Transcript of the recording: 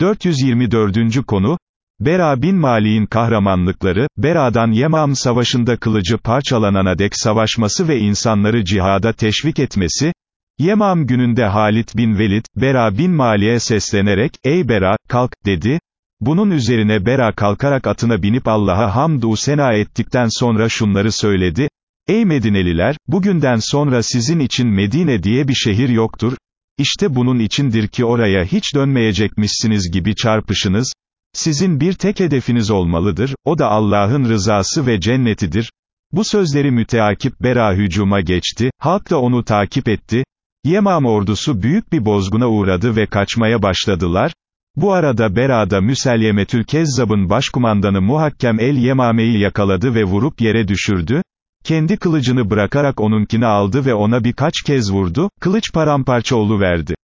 424. konu, Bera bin Malik'in kahramanlıkları, Bera'dan Yemam savaşında kılıcı parçalanana dek savaşması ve insanları cihada teşvik etmesi, Yemam gününde Halit bin Velid, Bera bin Malik'e seslenerek, ey Bera, kalk, dedi, bunun üzerine Bera kalkarak atına binip Allah'a hamdu sena ettikten sonra şunları söyledi, Ey Medineliler, bugünden sonra sizin için Medine diye bir şehir yoktur, İşte bunun içindir ki oraya hiç dönmeyecekmişsiniz gibi çarpışınız, sizin bir tek hedefiniz olmalıdır, o da Allah'ın rızası ve cennetidir. Bu sözleri müteakip Bera hücuma geçti, halk da onu takip etti, Yemam ordusu büyük bir bozguna uğradı ve kaçmaya başladılar, bu arada Bera'da Müselyemetül Kezzab'ın başkumandanı Muhakkem el-Yemame'yi yakaladı ve vurup yere düşürdü, kendi kılıcını bırakarak onunkini aldı ve ona birkaç kez vurdu, kılıç paramparça verdi.